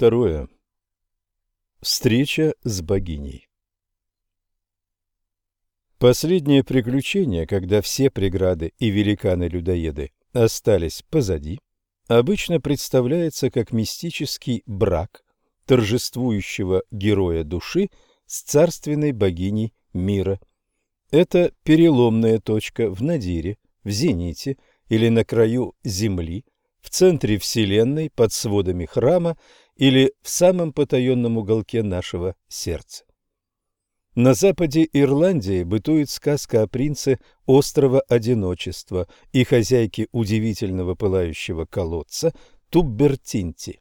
Второе. Встреча с богиней. Последнее приключение, когда все преграды и великаны-людоеды остались позади, обычно представляется как мистический брак торжествующего героя души с царственной богиней мира. Это переломная точка в надире, в зените или на краю земли, в центре Вселенной, под сводами храма или в самом потаенном уголке нашего сердца. На западе Ирландии бытует сказка о принце острова Одиночества и хозяйке удивительного пылающего колодца Туббертинти.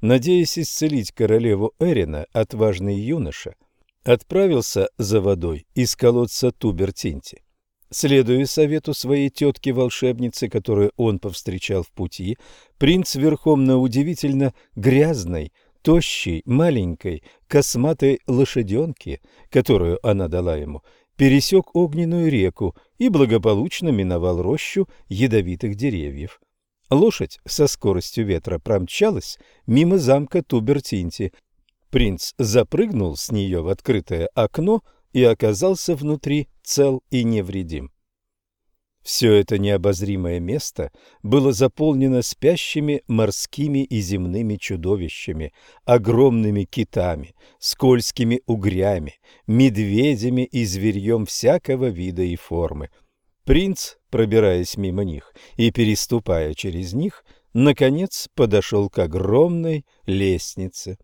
Надеясь исцелить королеву Эрина, отважный юноша отправился за водой из колодца Тубертинти. Следуя совету своей тетки-волшебницы, которую он повстречал в пути, принц верхом на удивительно грязной, тощей, маленькой, косматой лошаденке, которую она дала ему, пересек огненную реку и благополучно миновал рощу ядовитых деревьев. Лошадь со скоростью ветра промчалась мимо замка Тубертинти. Принц запрыгнул с нее в открытое окно и оказался внутри цел и невредим. Все это необозримое место было заполнено спящими морскими и земными чудовищами, огромными китами, скользкими угрями, медведями и зверьем всякого вида и формы. Принц, пробираясь мимо них и переступая через них, наконец подошел к огромной лестнице.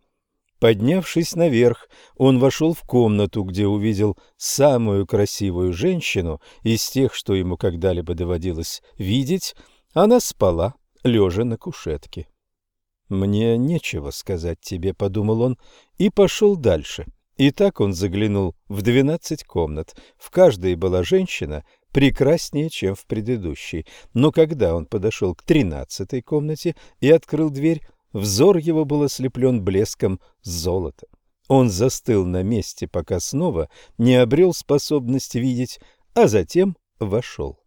Поднявшись наверх, он вошел в комнату, где увидел самую красивую женщину из тех, что ему когда-либо доводилось видеть. Она спала, лежа на кушетке. «Мне нечего сказать тебе», — подумал он, и пошел дальше. И так он заглянул в двенадцать комнат. В каждой была женщина прекраснее, чем в предыдущей. Но когда он подошел к тринадцатой комнате и открыл дверь, Взор его был ослеплен блеском золота. Он застыл на месте, пока снова не обрел способность видеть, а затем вошел.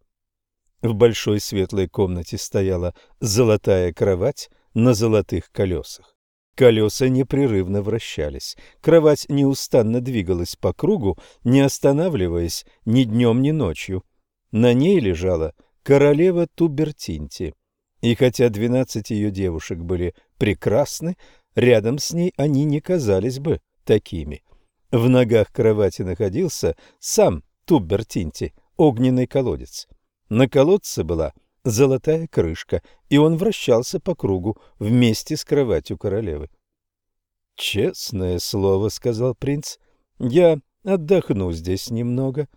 В большой светлой комнате стояла золотая кровать на золотых колесах. Колеса непрерывно вращались. Кровать неустанно двигалась по кругу, не останавливаясь ни днем, ни ночью. На ней лежала королева Тубертинти. И хотя двенадцать ее девушек были прекрасны, рядом с ней они не казались бы такими. В ногах кровати находился сам Туббертинти, огненный колодец. На колодце была золотая крышка, и он вращался по кругу вместе с кроватью королевы. «Честное слово», — сказал принц, — «я отдохну здесь немного».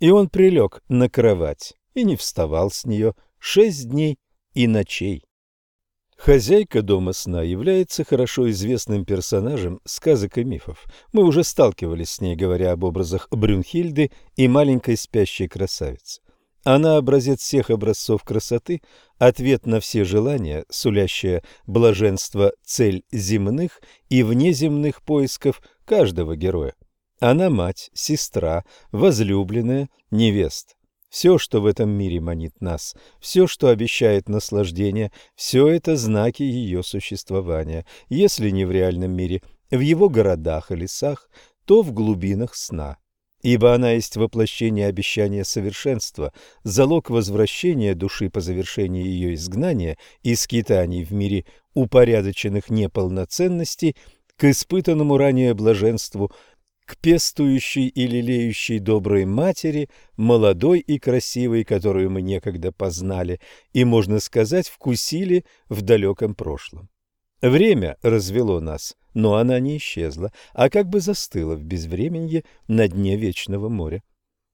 И он прилег на кровать и не вставал с нее шесть дней и ночей. Хозяйка дома сна является хорошо известным персонажем сказок и мифов. Мы уже сталкивались с ней, говоря об образах Брюнхильды и маленькой спящей красавицы. Она образец всех образцов красоты, ответ на все желания, сулящая блаженство цель земных и внеземных поисков каждого героя. Она мать, сестра, возлюбленная, невеста. Все, что в этом мире манит нас, все, что обещает наслаждение, все это знаки ее существования, если не в реальном мире, в его городах и лесах, то в глубинах сна. Ибо она есть воплощение обещания совершенства, залог возвращения души по завершении ее изгнания и скитаний в мире упорядоченных неполноценностей к испытанному ранее блаженству – к пестующей и лелеющей доброй матери, молодой и красивой, которую мы некогда познали и, можно сказать, вкусили в далеком прошлом. Время развело нас, но она не исчезла, а как бы застыла в безвременье на дне вечного моря.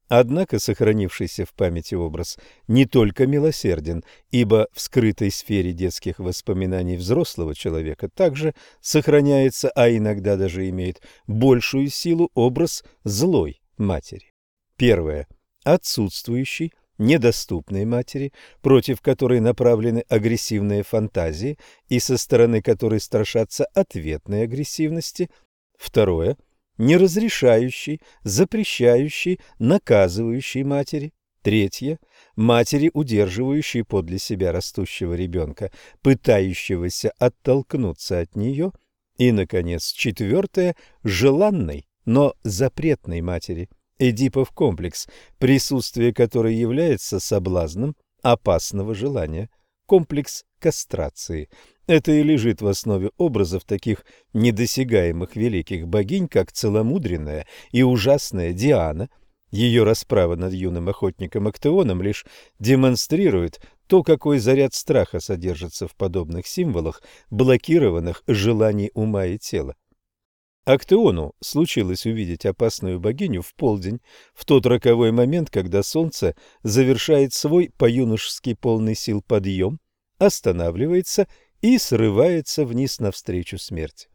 Однако сохранившийся в памяти образ не только милосерден, ибо в скрытой сфере детских воспоминаний взрослого человека также сохраняется, а иногда даже имеет большую силу образ злой матери. Первое. Отсутствующий, недоступной матери, против которой направлены агрессивные фантазии и со стороны которой страшатся ответной агрессивности. Второе не разрешающий, запрещающий, наказывающий матери. Третье – матери, удерживающей подле себя растущего ребенка, пытающегося оттолкнуться от нее. И, наконец, четвертое – желанной, но запретной матери. Эдипов комплекс, присутствие которой является соблазном опасного желания. Комплекс кастрации. Это и лежит в основе образов таких недосягаемых великих богинь, как целомудренная и ужасная Диана. Ее расправа над юным охотником Актеоном лишь демонстрирует то, какой заряд страха содержится в подобных символах, блокированных желаний ума и тела. Актеону случилось увидеть опасную богиню в полдень, в тот роковой момент, когда солнце завершает свой по-юношески полный сил подъем, останавливается и срывается вниз навстречу смерти.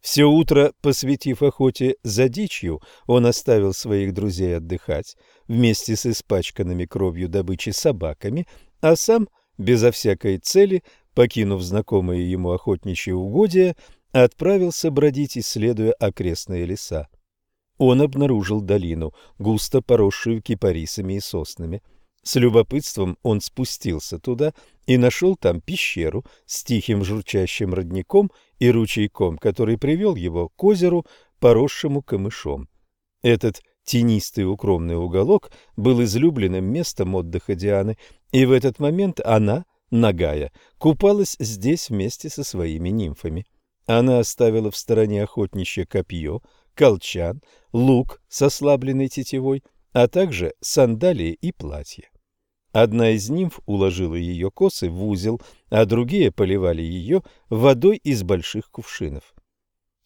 Все утро, посвятив охоте за дичью, он оставил своих друзей отдыхать вместе с испачканными кровью добычи собаками, а сам, безо всякой цели, покинув знакомые ему охотничьи угодья, отправился бродить, исследуя окрестные леса. Он обнаружил долину, густо поросшую кипарисами и соснами. С любопытством он спустился туда и нашел там пещеру с тихим журчащим родником и ручейком, который привел его к озеру, поросшему камышом. Этот тенистый укромный уголок был излюбленным местом отдыха Дианы, и в этот момент она, нагая, купалась здесь вместе со своими нимфами. Она оставила в стороне охотничье копье, колчан, лук с ослабленной тетивой, а также сандалии и платье. Одна из нимф уложила ее косы в узел, а другие поливали ее водой из больших кувшинов.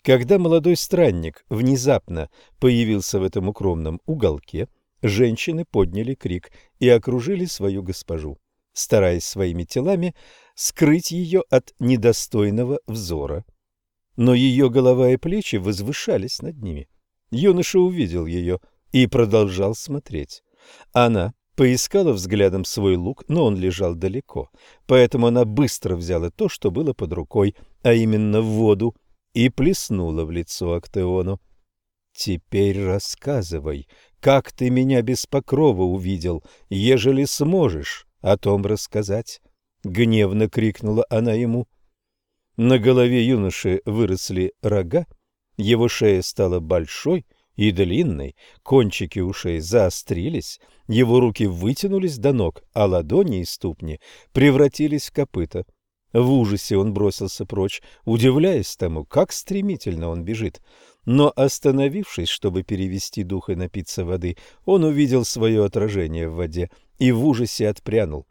Когда молодой странник внезапно появился в этом укромном уголке, женщины подняли крик и окружили свою госпожу, стараясь своими телами скрыть ее от недостойного взора. Но ее голова и плечи возвышались над ними. Юноша увидел ее и продолжал смотреть. Она Поискала взглядом свой лук, но он лежал далеко, поэтому она быстро взяла то, что было под рукой, а именно воду, и плеснула в лицо Актеону. «Теперь рассказывай, как ты меня без покрова увидел, ежели сможешь о том рассказать?» — гневно крикнула она ему. На голове юноши выросли рога, его шея стала большой — и длинной, кончики ушей заострились, его руки вытянулись до ног, а ладони и ступни превратились в копыта. В ужасе он бросился прочь, удивляясь тому, как стремительно он бежит. Но, остановившись, чтобы перевести дух и напиться воды, он увидел свое отражение в воде и в ужасе отпрянул.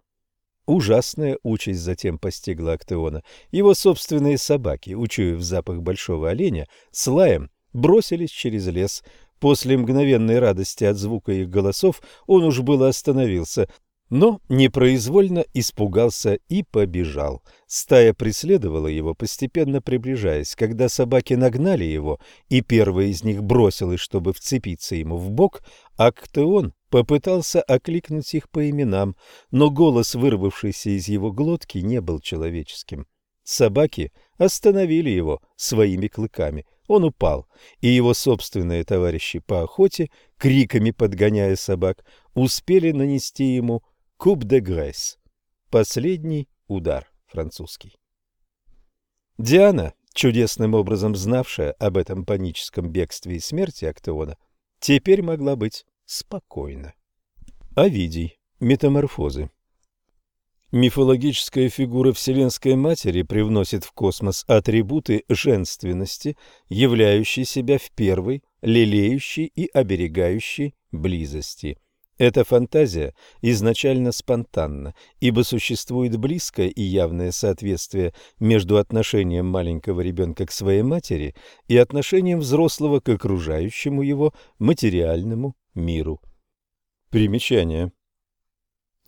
Ужасная участь затем постигла Актеона. Его собственные собаки, учуяв запах большого оленя, с лаем бросились через лес. После мгновенной радости от звука их голосов он уж было остановился, но непроизвольно испугался и побежал. Стая преследовала его, постепенно приближаясь. Когда собаки нагнали его, и первая из них бросилась, чтобы вцепиться ему в бок, Актеон попытался окликнуть их по именам, но голос, вырвавшийся из его глотки, не был человеческим. Собаки остановили его своими клыками — он упал, и его собственные товарищи по охоте, криками подгоняя собак, успели нанести ему куб де грейс, последний удар французский. Диана, чудесным образом знавшая об этом паническом бегстве и смерти Актеона, теперь могла быть спокойна. Овидий. Метаморфозы. Мифологическая фигура Вселенской Матери привносит в космос атрибуты женственности, являющие себя в первой, лелеющей и оберегающей близости. Эта фантазия изначально спонтанна, ибо существует близкое и явное соответствие между отношением маленького ребенка к своей матери и отношением взрослого к окружающему его материальному миру. Примечание.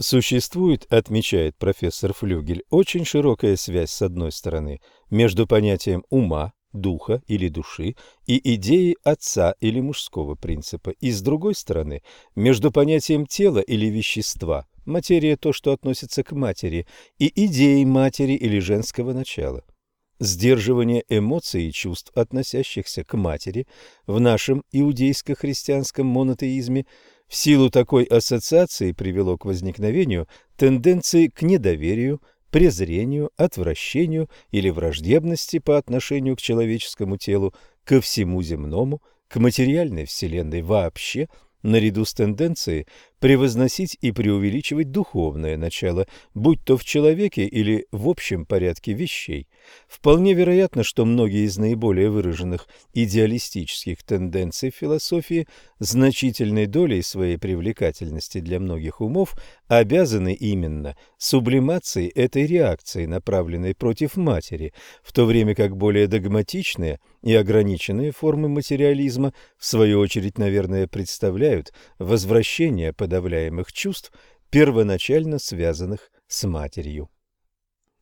Существует, отмечает профессор Флюгель, очень широкая связь с одной стороны между понятием ума, духа или души и идеей отца или мужского принципа, и с другой стороны между понятием тела или вещества, материя то, что относится к матери, и идеей матери или женского начала. Сдерживание эмоций и чувств, относящихся к матери, в нашем иудейско-христианском монотеизме – в силу такой ассоциации привело к возникновению тенденции к недоверию, презрению, отвращению или враждебности по отношению к человеческому телу, ко всему земному, к материальной вселенной вообще – наряду с тенденцией превозносить и преувеличивать духовное начало, будь то в человеке или в общем порядке вещей. Вполне вероятно, что многие из наиболее выраженных идеалистических тенденций философии значительной долей своей привлекательности для многих умов обязаны именно сублимацией этой реакции, направленной против матери, в то время как более догматичные и ограниченные формы материализма, в свою очередь, наверное, представляют возвращение под подавляемых чувств, первоначально связанных с матерью.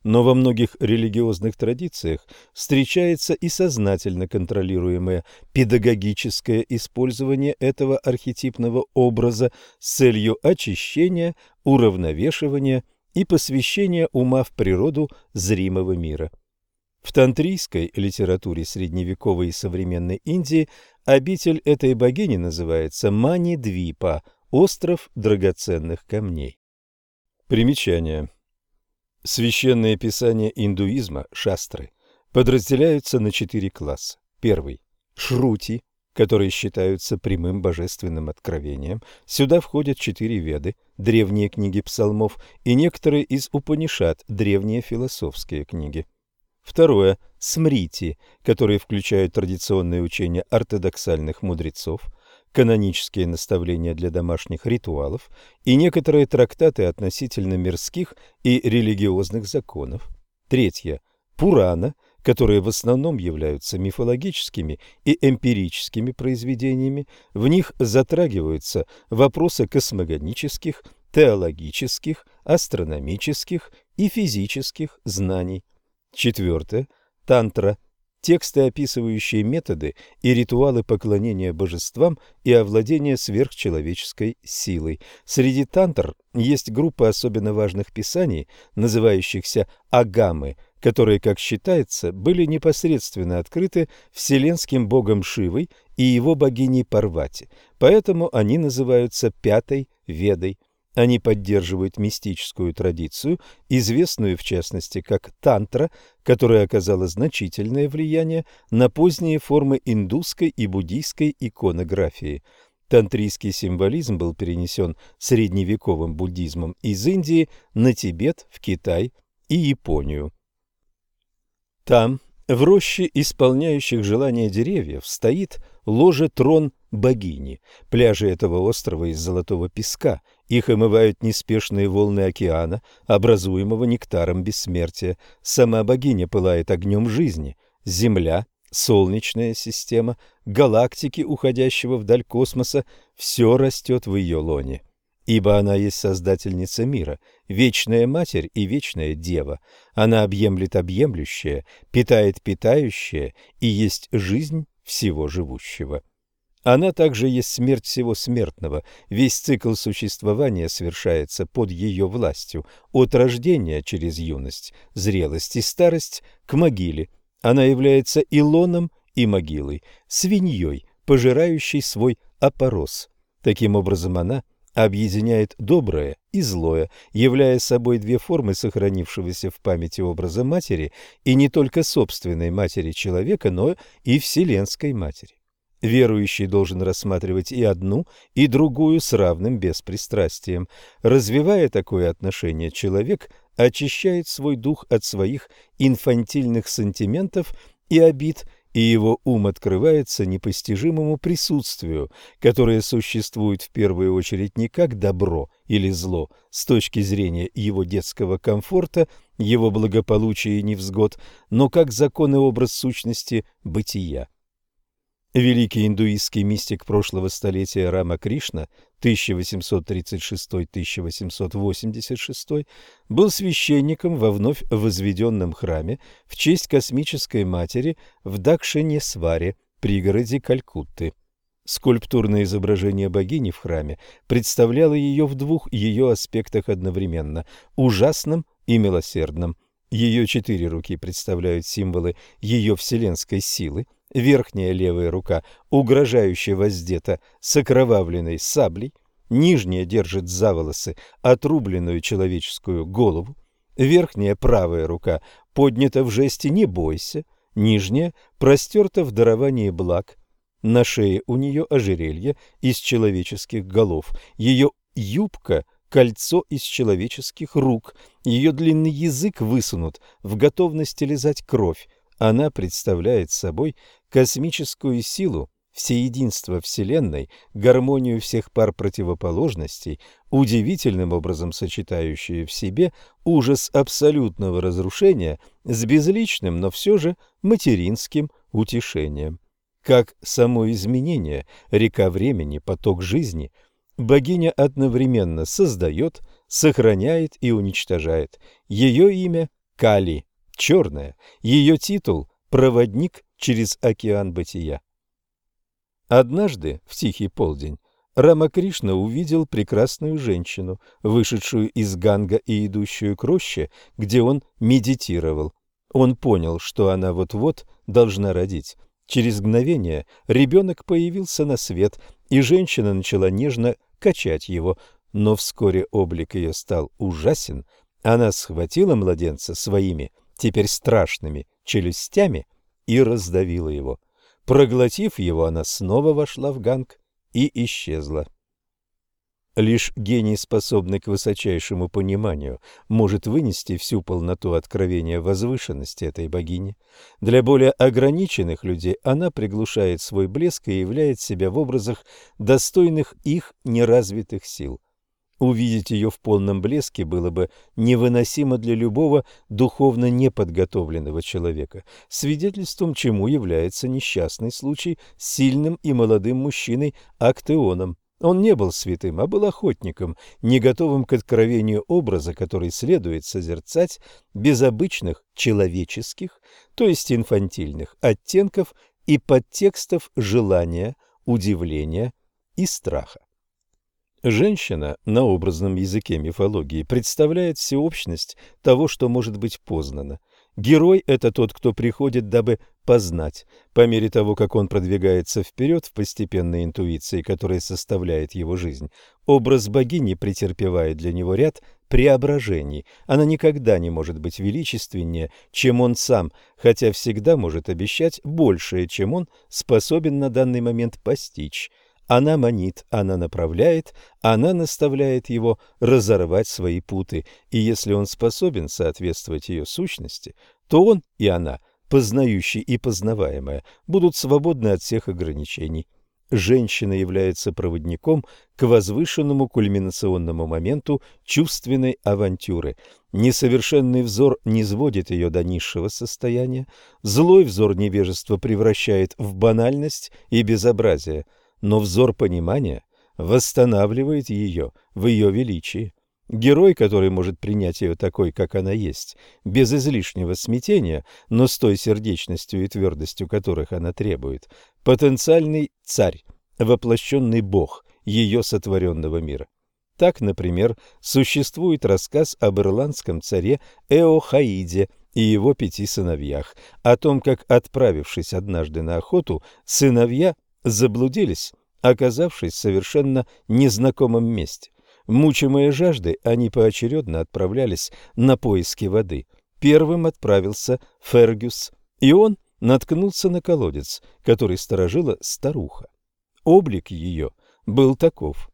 Но во многих религиозных традициях встречается и сознательно контролируемое педагогическое использование этого архетипного образа с целью очищения, уравновешивания и посвящения ума в природу зримого мира. В тантрийской литературе средневековой и современной Индии обитель этой богини называется Мани-Двипа – Остров драгоценных камней. Примечание. Священные писания индуизма, шастры, подразделяются на четыре класса. Первый – шрути, которые считаются прямым божественным откровением. Сюда входят четыре веды, древние книги псалмов и некоторые из Упанишат, древние философские книги. Второе – смрити, которые включают традиционные учения ортодоксальных мудрецов – канонические наставления для домашних ритуалов и некоторые трактаты относительно мирских и религиозных законов. Третье. Пурана, которые в основном являются мифологическими и эмпирическими произведениями. В них затрагиваются вопросы космогонических, теологических, астрономических и физических знаний. Четвертое. Тантра – Тексты, описывающие методы и ритуалы поклонения божествам и овладения сверхчеловеческой силой. Среди тантр есть группа особенно важных писаний, называющихся агамы, которые, как считается, были непосредственно открыты вселенским богом Шивой и его богиней Парвати, поэтому они называются Пятой Ведой. Они поддерживают мистическую традицию, известную в частности как тантра, которая оказала значительное влияние на поздние формы индусской и буддийской иконографии. Тантрийский символизм был перенесен средневековым буддизмом из Индии на Тибет, в Китай и Японию. Там, в роще исполняющих желания деревьев, стоит ложе-трон богини. Пляжи этого острова из золотого песка их омывают неспешные волны океана, образуемого нектаром бессмертия. Сама богиня пылает огнем жизни. Земля, Солнечная система, галактики, уходящего вдаль космоса – все растет в ее лоне. Ибо она есть создательница мира, вечная матерь и вечная дева. Она объемлет объемлющее, питает питающее и есть жизнь всего живущего. Она также есть смерть всего смертного. Весь цикл существования совершается под ее властью, от рождения через юность, зрелость и старость к могиле. Она является илоном и могилой, свиньей, пожирающей свой опорос. Таким образом, она объединяет доброе и злое, являя собой две формы сохранившегося в памяти образа матери и не только собственной матери человека, но и вселенской матери. Верующий должен рассматривать и одну, и другую с равным беспристрастием. Развивая такое отношение, человек очищает свой дух от своих инфантильных сантиментов и обид, и его ум открывается непостижимому присутствию, которое существует в первую очередь не как добро или зло с точки зрения его детского комфорта, его благополучия и невзгод, но как закон и образ сущности бытия. Великий индуистский мистик прошлого столетия Рама Кришна 1836-1886 был священником во вновь возведенном храме в честь космической матери в Дакшинесваре, пригороде Калькутты. Скульптурное изображение богини в храме представляло ее в двух ее аспектах одновременно – ужасном и милосердном. Ее четыре руки представляют символы ее вселенской силы – Верхняя левая рука угрожающе воздета с окровавленной саблей, нижняя держит за волосы отрубленную человеческую голову, Верхняя правая рука поднята в жесте «не бойся», нижняя простерта в даровании благ. На шее у нее ожерелье из человеческих голов, ее юбка – кольцо из человеческих рук, ее длинный язык высунут в готовности лизать кровь. Она представляет собой космическую силу, всеединство Вселенной, гармонию всех пар противоположностей, удивительным образом сочетающие в себе ужас абсолютного разрушения с безличным, но все же материнским утешением. Как само изменение, река времени, поток жизни, богиня одновременно создает, сохраняет и уничтожает. Ее имя – Кали, черная, ее титул – проводник через океан бытия. Однажды, в тихий полдень, Рамакришна увидел прекрасную женщину, вышедшую из Ганга и идущую к роще, где он медитировал. Он понял, что она вот-вот должна родить. Через мгновение ребенок появился на свет, и женщина начала нежно качать его, но вскоре облик ее стал ужасен. Она схватила младенца своими, теперь страшными, челюстями и раздавила его. Проглотив его, она снова вошла в ганг и исчезла. Лишь гений, способный к высочайшему пониманию, может вынести всю полноту откровения возвышенности этой богини. Для более ограниченных людей она приглушает свой блеск и являет себя в образах достойных их неразвитых сил. Увидеть ее в полном блеске было бы невыносимо для любого духовно неподготовленного человека, свидетельством чему является несчастный случай с сильным и молодым мужчиной Актеоном. Он не был святым, а был охотником, не готовым к откровению образа, который следует созерцать без обычных человеческих, то есть инфантильных, оттенков и подтекстов желания, удивления и страха. Женщина на образном языке мифологии представляет всеобщность того, что может быть познано. Герой – это тот, кто приходит, дабы познать. По мере того, как он продвигается вперед в постепенной интуиции, которая составляет его жизнь, образ богини претерпевает для него ряд преображений. Она никогда не может быть величественнее, чем он сам, хотя всегда может обещать большее, чем он способен на данный момент постичь. Она манит, она направляет, она наставляет его разорвать свои путы, и если он способен соответствовать ее сущности, то он и она, познающий и познаваемое, будут свободны от всех ограничений. Женщина является проводником к возвышенному кульминационному моменту чувственной авантюры. Несовершенный взор не сводит ее до низшего состояния, злой взор невежества превращает в банальность и безобразие – но взор понимания восстанавливает ее в ее величии. Герой, который может принять ее такой, как она есть, без излишнего смятения, но с той сердечностью и твердостью, которых она требует, потенциальный царь, воплощенный бог ее сотворенного мира. Так, например, существует рассказ об ирландском царе Эохаиде и его пяти сыновьях, о том, как, отправившись однажды на охоту, сыновья заблудились, оказавшись в совершенно незнакомом месте. Мучимые жаждой, они поочередно отправлялись на поиски воды. Первым отправился Фергюс, и он наткнулся на колодец, который сторожила старуха. Облик ее был таков.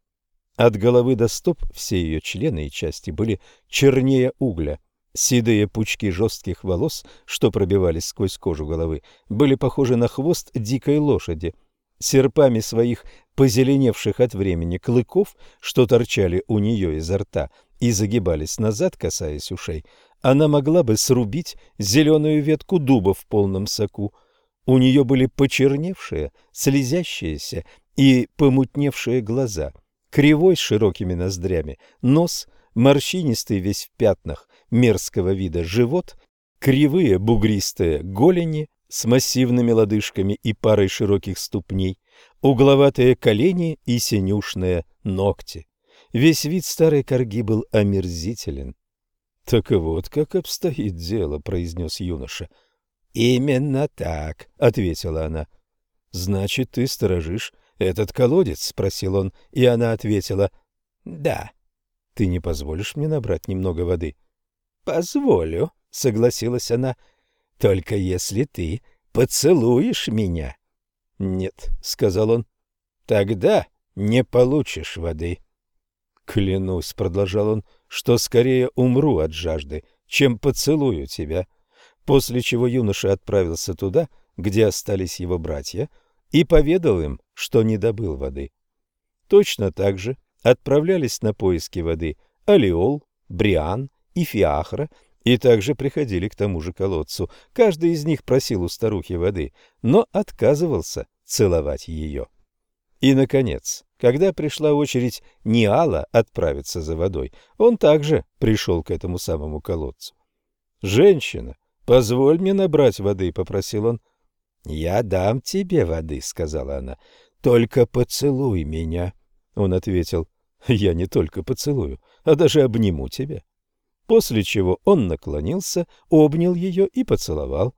От головы до стоп все ее члены и части были чернее угля. Седые пучки жестких волос, что пробивались сквозь кожу головы, были похожи на хвост дикой лошади – серпами своих позеленевших от времени клыков, что торчали у нее изо рта и загибались назад, касаясь ушей, она могла бы срубить зеленую ветку дуба в полном соку. У нее были почерневшие, слезящиеся и помутневшие глаза, кривой с широкими ноздрями, нос, морщинистый весь в пятнах, мерзкого вида живот, кривые бугристые голени, с массивными лодыжками и парой широких ступней, угловатые колени и синюшные ногти. Весь вид старой корги был омерзителен. — Так вот как обстоит дело, — произнес юноша. — Именно так, — ответила она. — Значит, ты сторожишь этот колодец? — спросил он, и она ответила. — Да. — Ты не позволишь мне набрать немного воды? — Позволю, согласилась она. Только если ты поцелуешь меня. Нет, сказал он. Тогда не получишь воды. Клянусь, продолжал он, что скорее умру от жажды, чем поцелую тебя. После чего юноша отправился туда, где остались его братья, и поведал им, что не добыл воды. Точно так же отправлялись на поиски воды Алиол, Бриан и Фиахра, и также приходили к тому же колодцу. Каждый из них просил у старухи воды, но отказывался целовать ее. И, наконец, когда пришла очередь Ниала отправиться за водой, он также пришел к этому самому колодцу. «Женщина, позволь мне набрать воды», — попросил он. «Я дам тебе воды», — сказала она. «Только поцелуй меня», — он ответил. «Я не только поцелую, а даже обниму тебя». После чего он наклонился, обнял ее и поцеловал.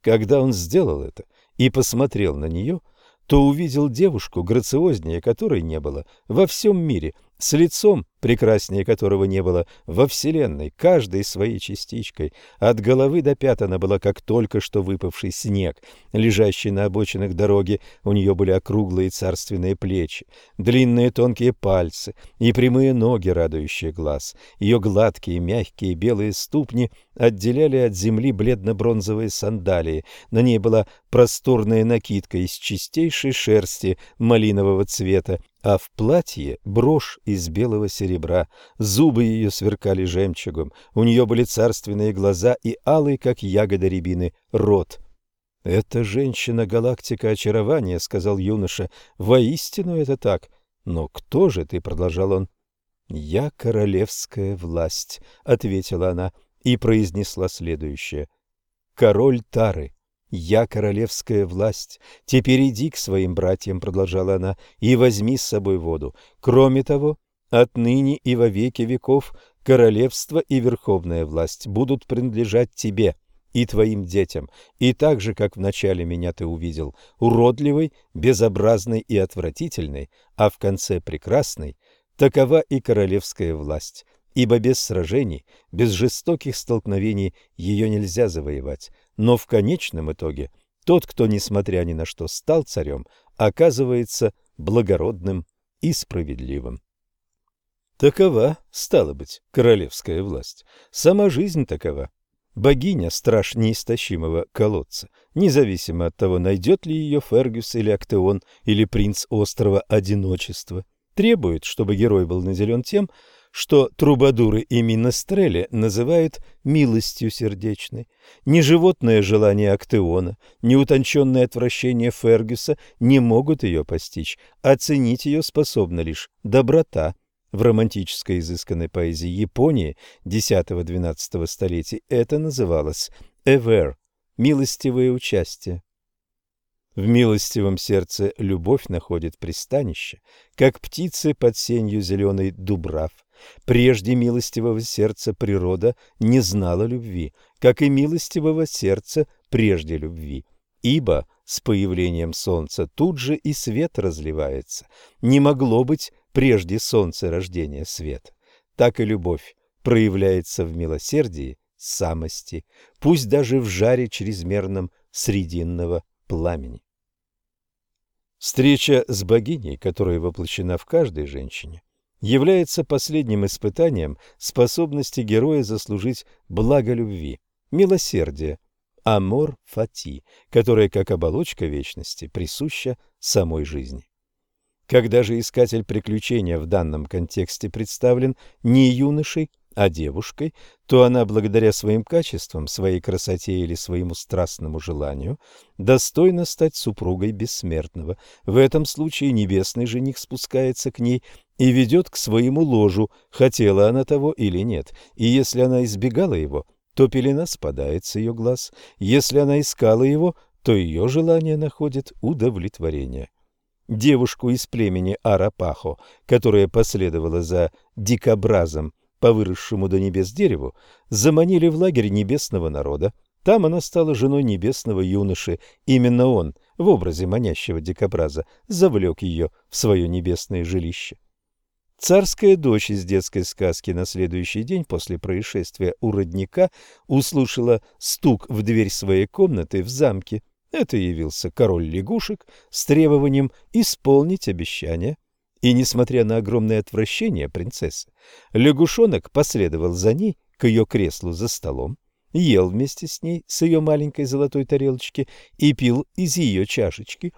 Когда он сделал это и посмотрел на нее, то увидел девушку, грациознее которой не было во всем мире, с лицом, прекраснее которого не было во Вселенной, каждой своей частичкой. От головы до пят она была как только что выпавший снег, лежащий на обочинах дороги. У нее были округлые царственные плечи, длинные тонкие пальцы и прямые ноги, радующие глаз. Ее гладкие, мягкие, белые ступни отделяли от земли бледно-бронзовые сандалии. На ней была просторная накидка из чистейшей шерсти малинового цвета а в платье брошь из белого серебра, зубы ее сверкали жемчугом, у нее были царственные глаза и алый, как ягода рябины, рот. «Это женщина-галактика очарования», — сказал юноша. «Воистину это так. Но кто же ты?» — продолжал он. «Я королевская власть», — ответила она и произнесла следующее. «Король Тары, «Я королевская власть. Теперь иди к своим братьям», — продолжала она, — «и возьми с собой воду. Кроме того, отныне и во веки веков королевство и верховная власть будут принадлежать тебе» и твоим детям, и так же, как вначале меня ты увидел, уродливой, безобразной и отвратительной, а в конце прекрасной, такова и королевская власть, ибо без сражений, без жестоких столкновений ее нельзя завоевать но в конечном итоге тот, кто, несмотря ни на что, стал царем, оказывается благородным и справедливым. Такова, стала быть, королевская власть. Сама жизнь такова. Богиня – страж неистощимого колодца, независимо от того, найдет ли ее Фергюс или Актеон, или принц острова Одиночества. Требует, чтобы герой был наделен тем, что трубадуры и минестрели называют милостью сердечной. Ни животное желание Актеона, ни утонченное отвращение Фергюса не могут ее постичь. Оценить ее способна лишь доброта. В романтической изысканной поэзии Японии X-XII столетий это называлось «эвер» – милостивое участие. В милостивом сердце любовь находит пристанище, как птицы под сенью зеленой дубрав. Прежде милостивого сердца природа не знала любви, как и милостивого сердца прежде любви. Ибо с появлением солнца тут же и свет разливается. Не могло быть прежде солнца рождения света. Так и любовь проявляется в милосердии самости, пусть даже в жаре чрезмерном срединного пламени. Встреча с богиней, которая воплощена в каждой женщине, является последним испытанием способности героя заслужить благо любви, милосердие, амор фати, которое, как оболочка вечности, присуща самой жизни. Когда же искатель приключения в данном контексте представлен не юношей, а девушкой, то она, благодаря своим качествам, своей красоте или своему страстному желанию, достойна стать супругой бессмертного. В этом случае небесный жених спускается к ней и ведет к своему ложу, хотела она того или нет, и если она избегала его, то пелена спадает с ее глаз, если она искала его, то ее желание находит удовлетворение. Девушку из племени Арапахо, которая последовала за дикобразом, по выросшему до небес дереву, заманили в лагерь небесного народа. Там она стала женой небесного юноши. Именно он, в образе манящего дикобраза, завлек ее в свое небесное жилище. Царская дочь из детской сказки на следующий день после происшествия у родника услышала стук в дверь своей комнаты в замке. Это явился король лягушек с требованием исполнить обещание. И, несмотря на огромное отвращение принцессы, лягушонок последовал за ней к ее креслу за столом, ел вместе с ней с ее маленькой золотой тарелочки и пил из ее чашечки,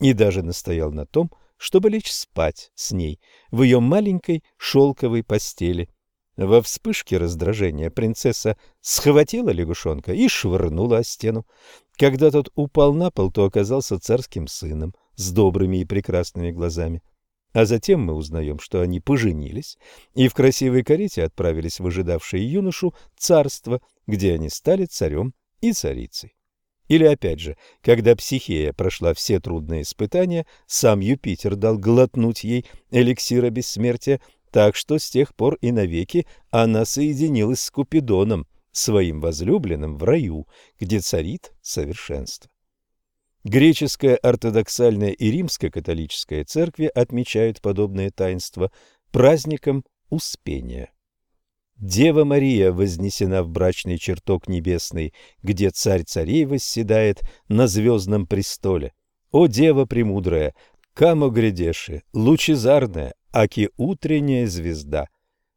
и даже настоял на том, чтобы лечь спать с ней в ее маленькой шелковой постели. Во вспышке раздражения принцесса схватила лягушонка и швырнула о стену. Когда тот упал на пол, то оказался царским сыном с добрыми и прекрасными глазами. А затем мы узнаем, что они поженились и в красивой карете отправились в ожидавшее юношу царство, где они стали царем и царицей. Или опять же, когда Психея прошла все трудные испытания, сам Юпитер дал глотнуть ей эликсира бессмертия, так что с тех пор и навеки она соединилась с Купидоном, своим возлюбленным в раю, где царит совершенство. Греческая ортодоксальная и римская католическая церкви отмечают подобное таинство праздником Успения. Дева Мария вознесена в брачный чертог небесный, где царь царей восседает на звездном престоле. О, Дева премудрая, камо грядеши, лучезарная, аки утренняя звезда,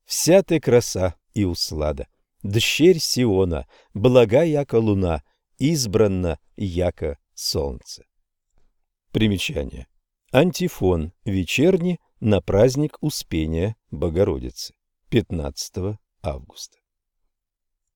вся ты краса и услада, дщерь Сиона, блага яко луна, избранна яко солнце. Примечание. Антифон вечерний на праздник Успения Богородицы 15 августа.